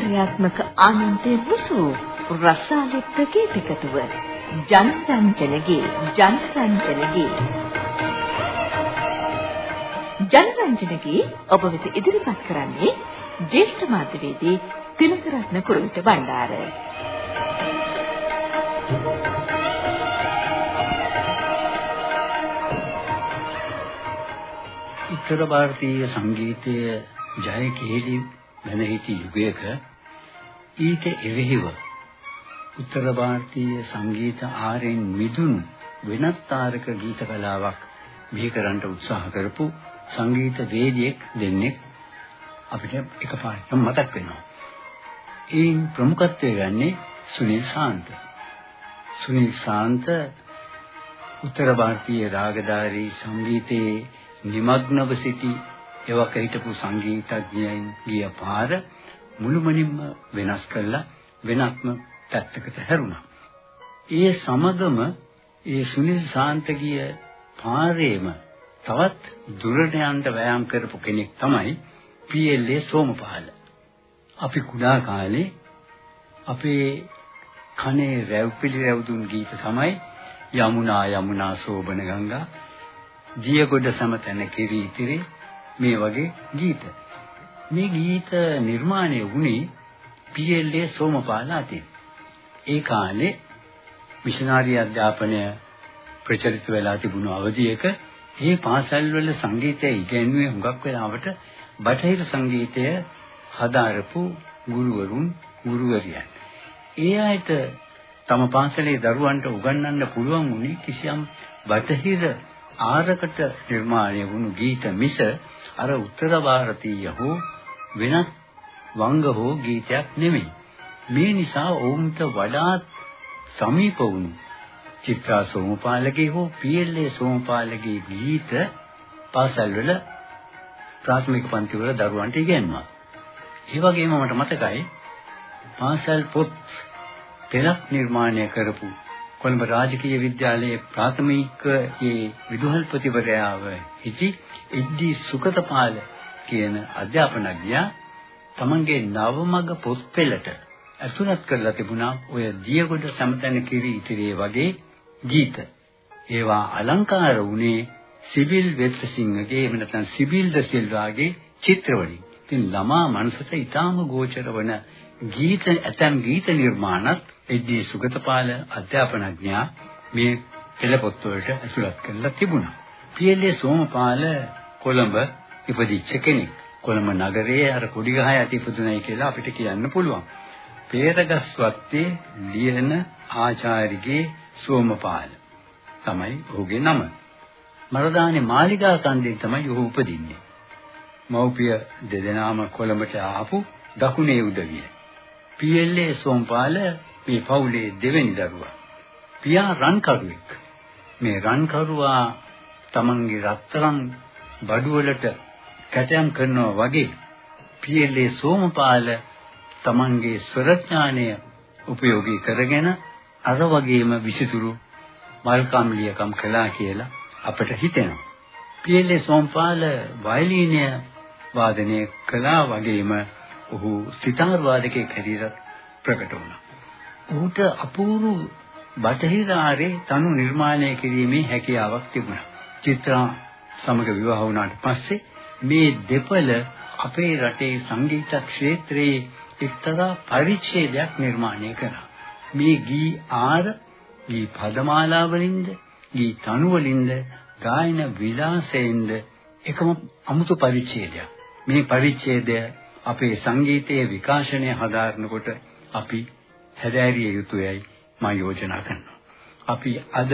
ආචාර්යාත්මක ආනන්දේ මුසු රසාලිත් ප්‍රකීතකතුව ජනරංජනගේ ජනරංජනගේ. ජනරංජනගේ ඔබ වෙත ඉදිරිපත් කරන්නේ ජේෂ්ඨ මාධ්‍යවේදී තිලකරත්න කුරුවිට බණ්ඩාර. උත්තර ಭಾರತೀಯ සංගීතයේ ජය කෙහෙලි දැන සිටි යුගයක ඊට එරෙහිව උත්තර ಭಾರತೀಯ සංගීත ආරෙන් මිදුණු වෙනත් තාරක ගීත කලාවක් බිහි කරන්න උත්සාහ කරපු සංගීත වේදිකෙක් දෙන්නේ අපිට එකපාරට මතක් වෙනවා. ඒ ප්‍රමුඛත්වය ගන්නේ සුනිල් ශාන්ත. සුනිල් ශාන්ත උත්තර ಭಾರತೀಯ රාගධාරී සංගීතයේ নিমগ্নව සිටි එවක හිටපු සංගීතඥයන් ගිය පාර මුළුමනින්ම වෙනස් කළා වෙනත්ම පැත්තකට හැරුණා. ඒ සමගම ඒ සුනිල් ශාන්ත ගිය පාරේම තවත් දුරට යන්න වෑයම් කරපු කෙනෙක් තමයි පීඑල්ඒ සෝමපාල. අපි කුඩා කාලේ අපේ කනේ රැව්පිලි රැවුදුන් ගීත තමයි යමුනා යමුනා සෝබන ගංගා දියගොඩ සමතන කිරි ඉතිරි මේ වගේ ගීත. මේ ගීත නිර්මාණය වුණේ PLA සෝමපාල අතින්. ඒ කාලේ මිෂනාරි අධ්‍යාපනය ප්‍රචලිත වෙලා තිබුණු අවධියක මේ පාසල්වල සංගීතය ඉගෙනුවේ හුඟක් වෙලාවට බටහිර සංගීතය හදාරපු ගුරුවරුන් ගුරුවරියන්. ඒ අයට තම පාසලේ දරුවන්ට උගන්වන්න පුළුවන් වුණේ කිසියම් බටහිර ආරකට නිර්මාණය වුණු ගීත මිස අර උත්තර ಭಾರತೀය හෝ වෙනත් වංග හෝ ගීතයක් නෙමෙයි. මේ නිසා ඔවුන්ට වඩාත් සමීප වුණු චිත්‍රා සෝමපාලගේ හෝ පීඑල්ඒ සෝමපාලගේ ගීත පාසල්වල ප්‍රාථමික පන්ති වල දරුවන්ට ඉගෙනුවා. ඒ වගේම මට මතකයි පාසල් පොත් පෙරක් නිර්මාණය කරපු කොළඹ රාජකීය විද්‍යාලයේ ප්‍රාථමික ඒ විදුහල්පතිවරයාව හිටි එඩ්ඩි සුකතපාල කියන අධ්‍යාපනඥයා තමන්ගේ නවමග පොත් පෙළට ඇතුළත් කරලා තිබුණා ඔය දියගොඩ සමතන කිරි ඉතිරියේ වගේ ගීත. ඒවා අලංකාර වුණේ සිබිල් වෙත්සිංහගේ එහෙම නැත්නම් සිබිල් ද සිල්වාගේ චිත්‍රවලින්. ඉතින් ළමා මනසට ඊටාම ගෝචර වන ගීත ඇතම් ගීත නිර්මාණත් එඩ්ඩී සුගතපාල අධ්‍යාපනඥයා මේ පෙළපොත් වලට ඇතුළත් කරලා තිබුණා. පීඑල්ඒ සෝමපාල කොළඹ ඉපදිච්ච කෙනෙක්. කොළඹ නගරයේ අර කුඩි ගහ යටි ඉපදුණයි කියලා අපිට කියන්න පුළුවන්. පේරගස් වත්තේ ලියන ආචාර්යගේ සෝමපාල තමයි ඔහුගේ නම. මරදානේ මාලිගා කන්දේ තමයි ඔහු උපදින්නේ. මව්පිය දෙදෙනාම කොළඹට ආපු දකුණේ උදවිය. පීඑල්ඒ සෝම්පාල මේ පවුලේ දෙවෙනි දරුවා. පියා රන්කරුවෙක්. මේ රන්කරුවා තමන්ගේ රත්තරන් බඩුවලට කැටයම් කරනවා වගේ පීඑල්ඒ සෝමපාල තමන්ගේ ස්වරඥානය උපයෝගී කරගෙන අර වගේම විසිතුරු මල්කම් ලියකම් කළා කියලා අපට හිතෙනවා. පීඑල්ඒ සෝම්පාල වයලීනය වාදනය කළා වගේම ඔහු සිතාර් වාදකයෙක් හැටියට ප්‍රකට වුණා. ඔහුට අපූර්ව බටහිර ආරේ තනු නිර්මාණය කිරීමේ හැකියාවක් තිබුණා. චිත්‍රා සමග විවාහ වුණාට පස්සේ මේ දෙපළ අපේ රටේ සංගීත ක්ෂේත්‍රයේ එක්තරා පරිච්ඡේදයක් නිර්මාණය කරා. මේ ගී ආර, ගී පදමාලා වලින්ද, ගී තනු වලින්ද, ගායන විලාසයෙන්ද එකම අමුතු පරිච්ඡේදයක්. මේ පරිච්ඡේදය අපේ සංගීතයේ විකාශනය හදාරනකොට අපි හැදෑරිය යුතුයයි මම යෝජනා කරනවා. අපි අද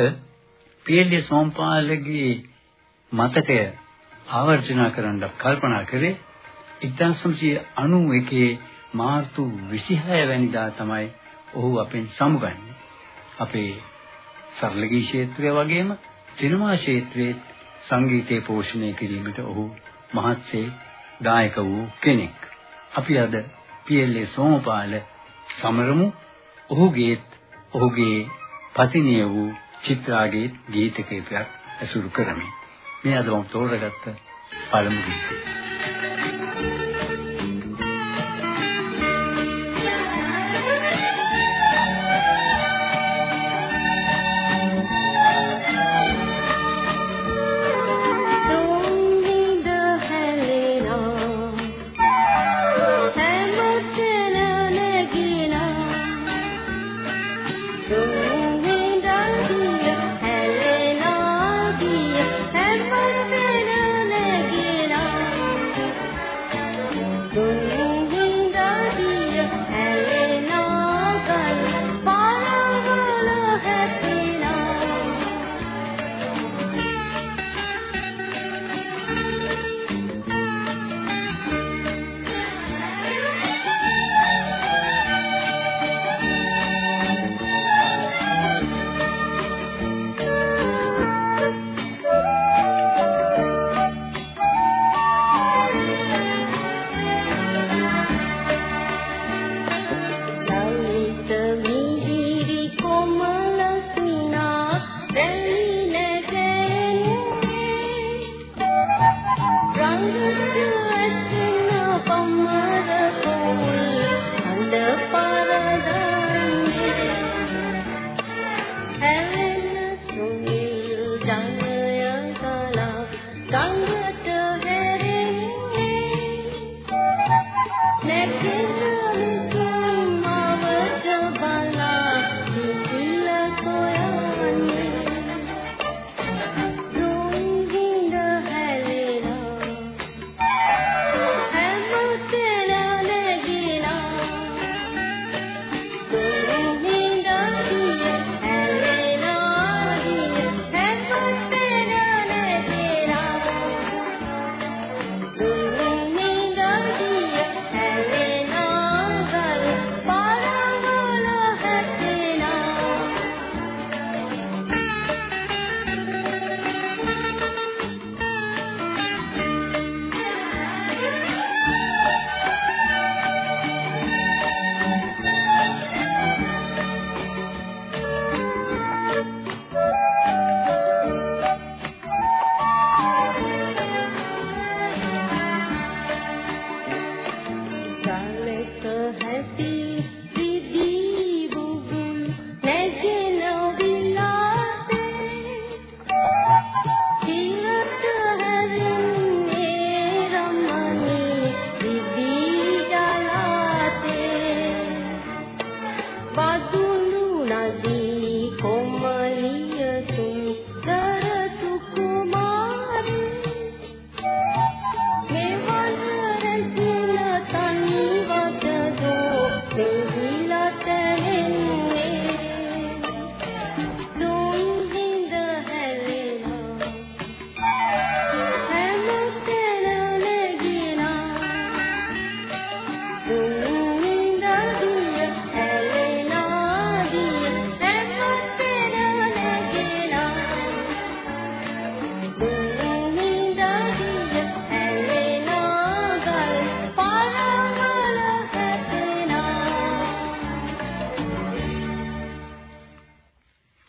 පීඑල්ඩී සෝම්පාලගේ මතකය ආවර්ජන කරන්න කල්පනා කරේ 1991 මාර්තු 26 වැනිදා තමයි ඔහු අපෙන් සමුගන්නේ. අපේ සරල ගී ක්ෂේත්‍රය වගේම සිනමා ක්ෂේත්‍රයේ සංගීතය පෝෂණය කිරීමට ඔහු මහත්සේ දායක වූ කෙනෙක්. අපි අද පීඑල්ඒ සෝමපාල සමරමු ඔහුගේත් ඔහුගේ පතිනිය වූ චිත්‍රාගේ ගීත කීපයක් ඇසුරු කරමින් මේ අද මම තෝරගත්ත පළමු ගීතය. රංගුරුවස්න පමරා වදුළු නදී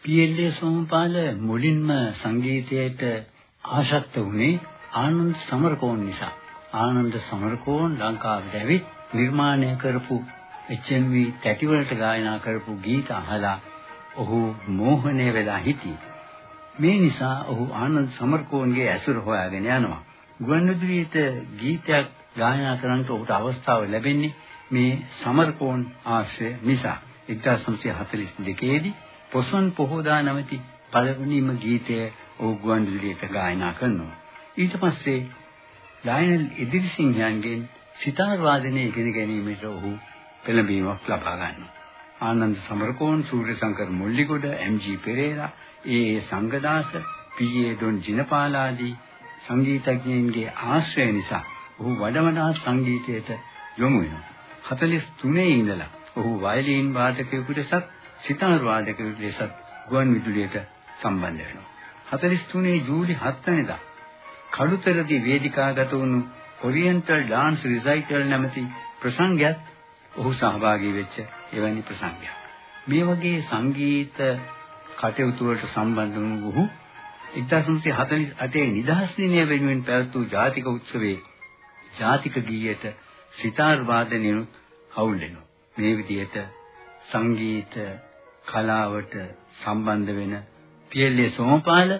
පීඑල්ඒ සෝමපාල මුලින්ම සංගීතයට ආශක්ත වුණේ ආනන්ද සමරකෝන් නිසා. ආනන්ද සමරකෝන් ලංකාවට ඇවිත් නිර්මාණය කරපු HMV තැටිවලට ගායනා කරපු ගීත අහලා ඔහු මෝහණය වෙලා හිටියේ. මේ නිසා ඔහු ආනන්ද සමරකෝන්ගේ ඇසුර හොයාගෙන යනවා. ගුවන්විදුලියට ගීතයක් ගායනා කරන්නට ඔහුට අවස්ථාව ලැබෙන්නේ මේ සමරකෝන් ආශ්‍රය නිසා. 1942 දී පොසොන් පොහෝදා නැමැති පළවෙනිම ගීතය ඔහු ගුවන්විදුලියට ගායනා කරනවා. ඊට පස්සේ ලයනල් ඉදිරිසිංහයන්ගෙන් සිතාර් වාදනය ඉගෙන ගැනීමට ඔහු පෙළඹීමක් ලබා ගන්නවා. Ananda Samarakoon, Suryashankar Mulligoda, M G. Perera, A A. Sangadasa, P A. Don Jinapala ආදී සංගීතඥයින්ගේ ආශ්‍රය නිසා ඔහු වඩවඩා සංගීතයට යොමු වෙනවා. 43 ඉඳලා ඔහු වයලීන් වාදකයෙකු ලෙසත් සිතාර් වාදකයෙකු ලෙසත් ගුවන් විදුලියට සම්බන්ධ වෙනවා. 43 ජූලි 7 වෙනිදා කළුතරදී වේදිකාගත වුණු ඔරියන්ටල් ඩාන්ස් රිසයිටල් නැමැති ප්‍රසංගයත් ඔහු සහභාගී වෙච්ච එවැනි ප්‍රසංගයක්. මේ වගේ සංගීත කටයුතු වලට සම්බන්ධ වුණු ඔහු 1948 නිදහස් දිනය වෙනුවෙන් පැවැත් වූ ජාතික උත්සවයේ ජාතික ගීයට සිතාර් වාදනයනුත් හවුල් වෙනවා. මේ විදිහට සංගීත කලාවට සම්බන්ධ වෙන පියල්ලේ සෝමපාල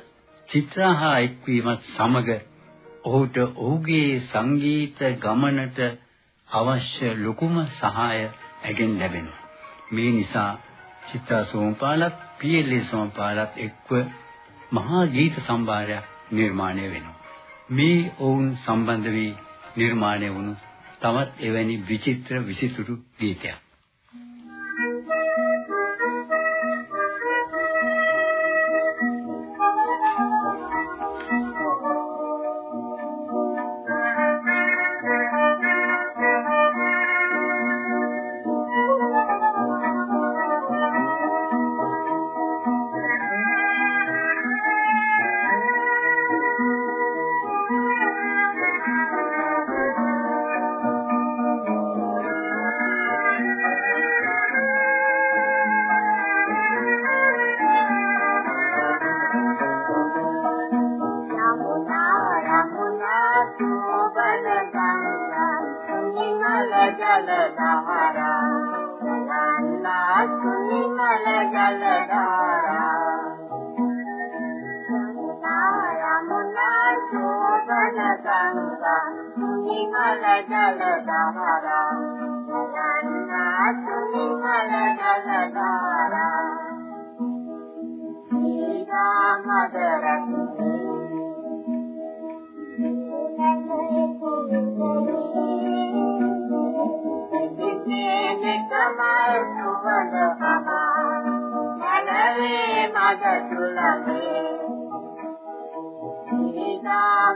චිත්‍රාහා එක්වීමත් සමග ඔහුට ඔහුගේ සංගීත ගමනට අවශ්‍ය ලොකුම සහාය ඇගෙන් ලැබෙනවා. මේ නිසා චිත්‍රා සෝමපාලත් පියල්ලේ සෝමපාලත් එක්ව මහා ගීත සම්භාරයක් නිර්මාණය වෙනවා. මේ ඔවුන් සම්බන්ධ වී නිර්මාණය වුණු තවත් එවැනි විචිත්‍ර විසිතුරු ගීතයක්.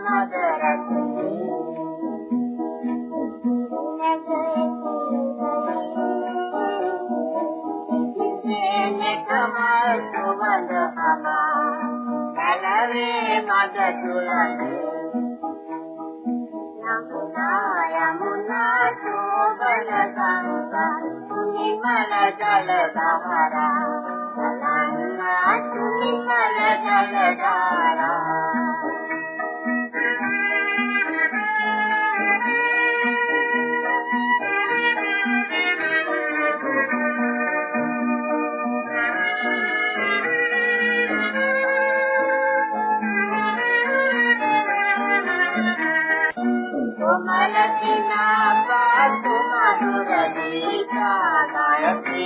මද තුලනේ යමුනා යමුනා සෝබන සංගා නිමල ජල දහරා සලන්නා නිමල ජල ධාරා.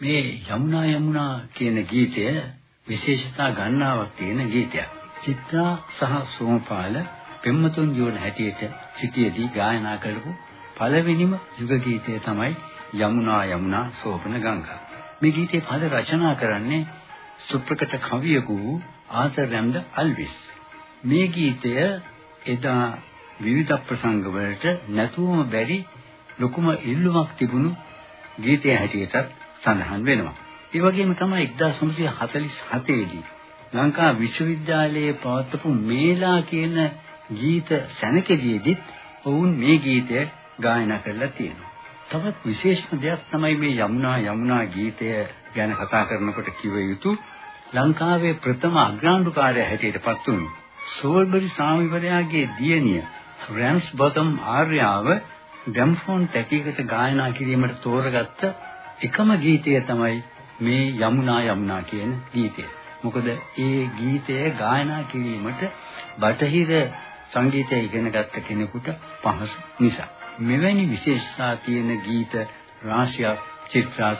මේ යමුනා යමුනා කියන ගීතය විශේෂතා ගන්නාවක් තියෙන ගීතයක්. චිත්‍රා සහ සෝමපාල පෙම්මතුන් ජෝඩ හැටියට සිටියේදී ගායනා කරපු පළවෙනිම යුග ගීතය තමයි යමුනා යමුනා සෝපන ගංගා. මේ ගීතේ පද රචනා කරන්නේ සුප්‍රකට කවියෙකු ආතර් රැම්ඩ අල්විස්. මේ ගීතය එදා විවිධ ප්‍රසංග වලට නැතුවම බැරි ලොකුම ඉල්ලුමක් තිබුණු ගීතය හැටියටත් සඳහන් වෙනවා. ඒ වගේම තමයි 1947 දී ලංකා විශ්වවිද්‍යාලයේ පවත්වපු මේලා කියන ගීත සැනකෙදීදිත් ඔවුන් මේ ගීතය ගායනා කරලා තියෙනවා. තවත් විශේෂම දෙයක් තමයි මේ යමුනා යමුනා ගීතය ගැන කතා කරනකොට කිව යුතු ලංකාවේ ප්‍රථම අග්‍රාණ්ඩුකාරයා හැටියට පත් වුණු සෝල්බරි සාමිවරයාගේ දියණිය රැම්ස් බොතම් ආර්යාව ග්‍රැම්ෆෝන් තැටියකට ගායනා කිරීමට තෝරගත්ත එකම ගීතය තමයි මේ යමුනා යමුනා කියන ගීතය. මොකද ඒ ගීතය ගායනා කිරීමට බටහිර සංගීතය ඉගෙන ගත්ත කෙනෙකුට පහසු නිසා. මෙවැනි විශේෂතා තියෙන ගීත රාශියක් චිත්‍රාත්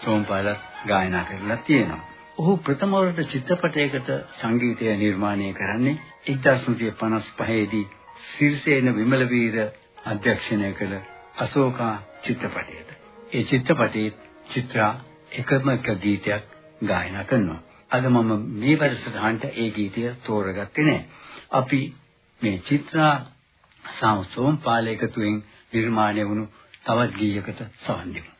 සෝම්පාලත් ගායනා කරලා තියෙනවා. ඔහු ප්‍රථම වරට චිත්‍රපටයකට සංගීතය නිර්මාණය කරන්නේ 1955 දී සිරිසේන විමලවීර අධ්‍යක්ෂණය කළ අශෝකා චිත්‍රපටයට. ඒ චිත්‍රපටයේ චිත්‍රා එකම එක ගීතයක් ගායනා කරනවා. අද මම මේ වැඩසටහනට ඒ ගීතය තෝරගත්තේ නැහැ. අපි මේ චිත්‍රා සාම්සෝම් පාලයකතුෙන් නිර්මාණය වුණු තවත් ගීයකට සවන් දෙමු.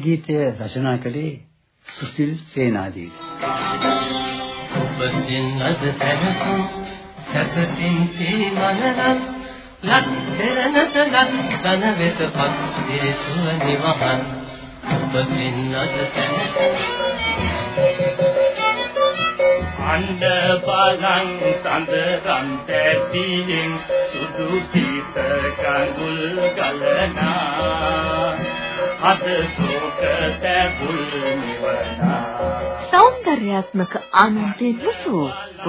ගීතය රචනා කළේ සුසිල් සේනාදී. උපදින් අද තනසුම් සැපතින් සීමනරස් ලක් දෙරනත ලක් ධන වෙත පත් දේසුව නිවහන්. උපදින් අද තනසුම් අණ්ඩ බලං සඳරන් තැටියෙන් සුදු සීත කඳුල් ගලනා අද සෝක තැබුල් නිවනා සෞන්දර්යාත්මක ආනන්දේ මුසු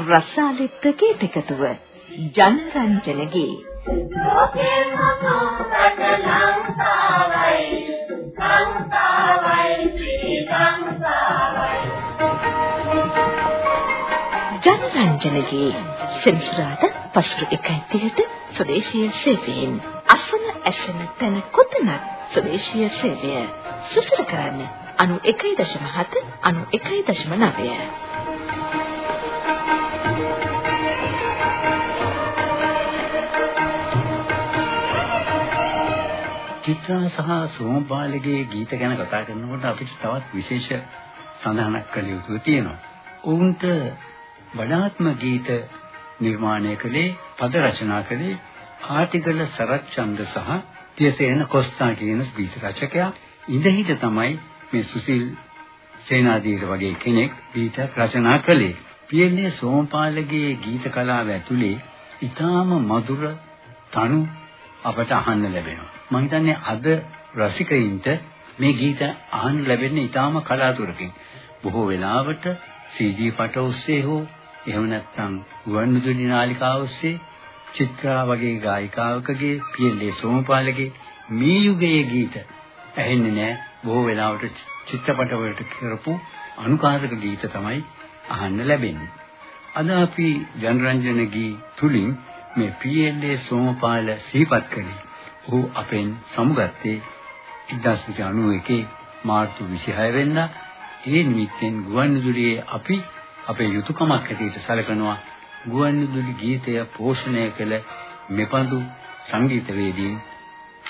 රසාලිත් ගීතකතුව ජනරංජනගේ ලෝකේ සතු ලංකාවයි ලංකාවයි ශ්‍රී ජනරංජනගේ සෙන්සුරාද පසුරු 1:30ට ස්වදේශීය සේවයෙන් අසන ඇසෙන තැන කොතනත් ස්වදේශීය සේවය සුසර කරන්න 91.7 91.9 චිත්‍රා සහ සෝමපාලගේ ගීත ගැන කතා කරනකොට අපිට තවත් විශේෂ සඳහනක් කළ යුතු තියෙනවා. ඔවුන්ට වඩාත්ම ගීත නිර්මාණය කළේ පද රචනා කළේ ආටිගල සරච්චන්ද සහ තියසේන කොස්තා කියන ගීත රචකයා. ඉඳහිට තමයි මේ සුසිල් සේනාධීර වගේ කෙනෙක් ගීත රචනා කළේ. පියන්නේ සෝමපාලගේ ගීත කලාව ඇතුලේ ඊටාම මధుර තනු අපට අහන්න ලැබෙනවා. මම හිතන්නේ අද රසිකයින්ට මේ ගීත අහන්න ලැබෙන්නේ ඊටාම කලාතුරකින්. බොහෝ වෙලාවට CD පට ඔස්සේ හෝ එහෙම නැත්නම් ගුවන්විදුලි නාලිකාව ඔස්සේ චිත්‍රා වගේ ගායිකාවකගේ පියල්ලේ සෝමපාලගේ මේ යුගයේ ගීත ඇහෙන්නේ නැහැ. බොහෝ වෙලාවට චිත්‍රපට වලට කරපු අනුකාරක ගීත තමයි අහන්න ලැබෙන්නේ. අද අපි ජනරන්ජන ගී තුලින් මේ PLA සෝමපාල සිහිපත් කළේ. ඔහු අපෙන් සමුගත්තේ 1991 මාර්තු 26 වෙනිදා. ඒ නිමිත්තෙන් ගුවන්විදුලියේ අපි අපේ යුතුයකමක් හැටියට සැලකනවා ගුවන්විදුලි ගීතය පෝෂණය කළ මෙපඳු සංගීතවේදීන්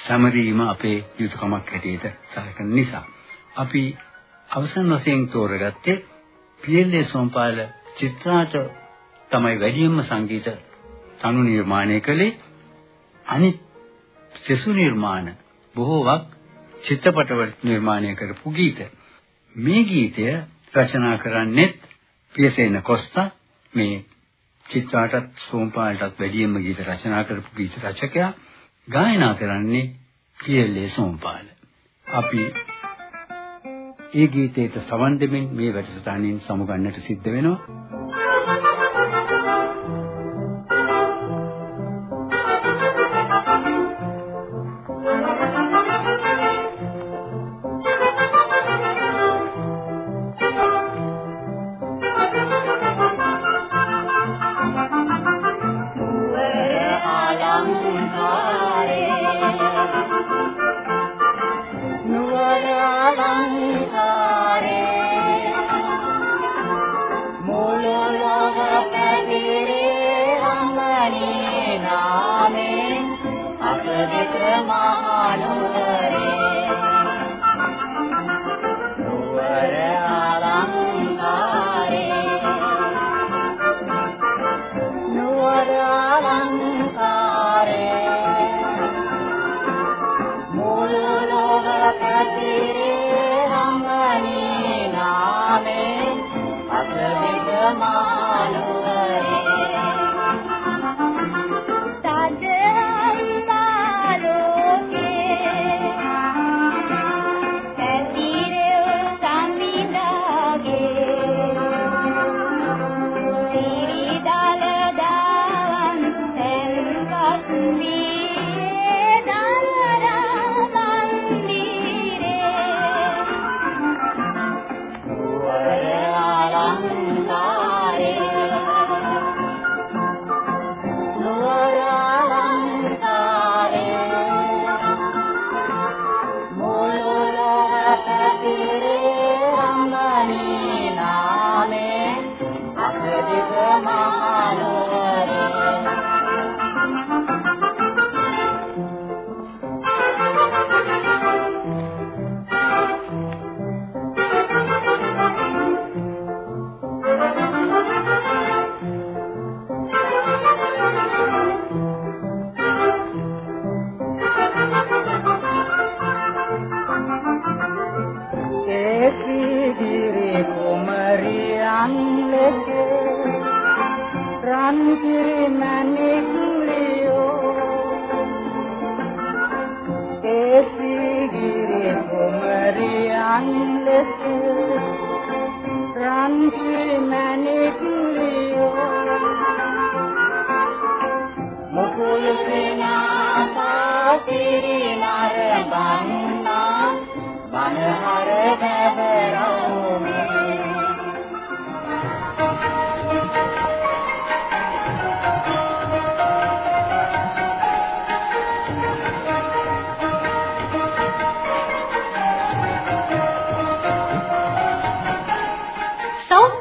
සමරීම අපේ යුතුයකමක් හැටියට සැලකන නිසා. අපි අවසන් වශයෙන් තෝරගත්තේ PLA සෝමපාල චිත්‍රාට තමයි වැඩියෙන්ම සංගීත තනු නිර්මාණය කළේ. අනිත් සෙසු නිර්මාණ බොහෝවක් චිත්‍රපටවල නිර්මාණය කරපු ගීත. මේ ගීතය රචනා කරන්නේත් පියසේන කොස්තා. මේ චිත්‍රාටත් සෝම්පාලටත් වැඩියෙන්ම ගීත රචනා කරපු ගීත රචකයා ගායනා කරන්නේ පියල්ලේ සෝම්පාල. අපි ඒ ගීතයට සවන් දෙමින් මේ වැඩසටහනින් සමුගන්නට සිද්ධ වෙනවා. Mà දිරි කුමරියන් ලෙස රන් මැණික් මුකුල් සිනා පාතිරි නර බන්නා මනහර බබරෝ මේ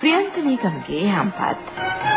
ප්‍රියන්ත නීගමගේ යම්පත්.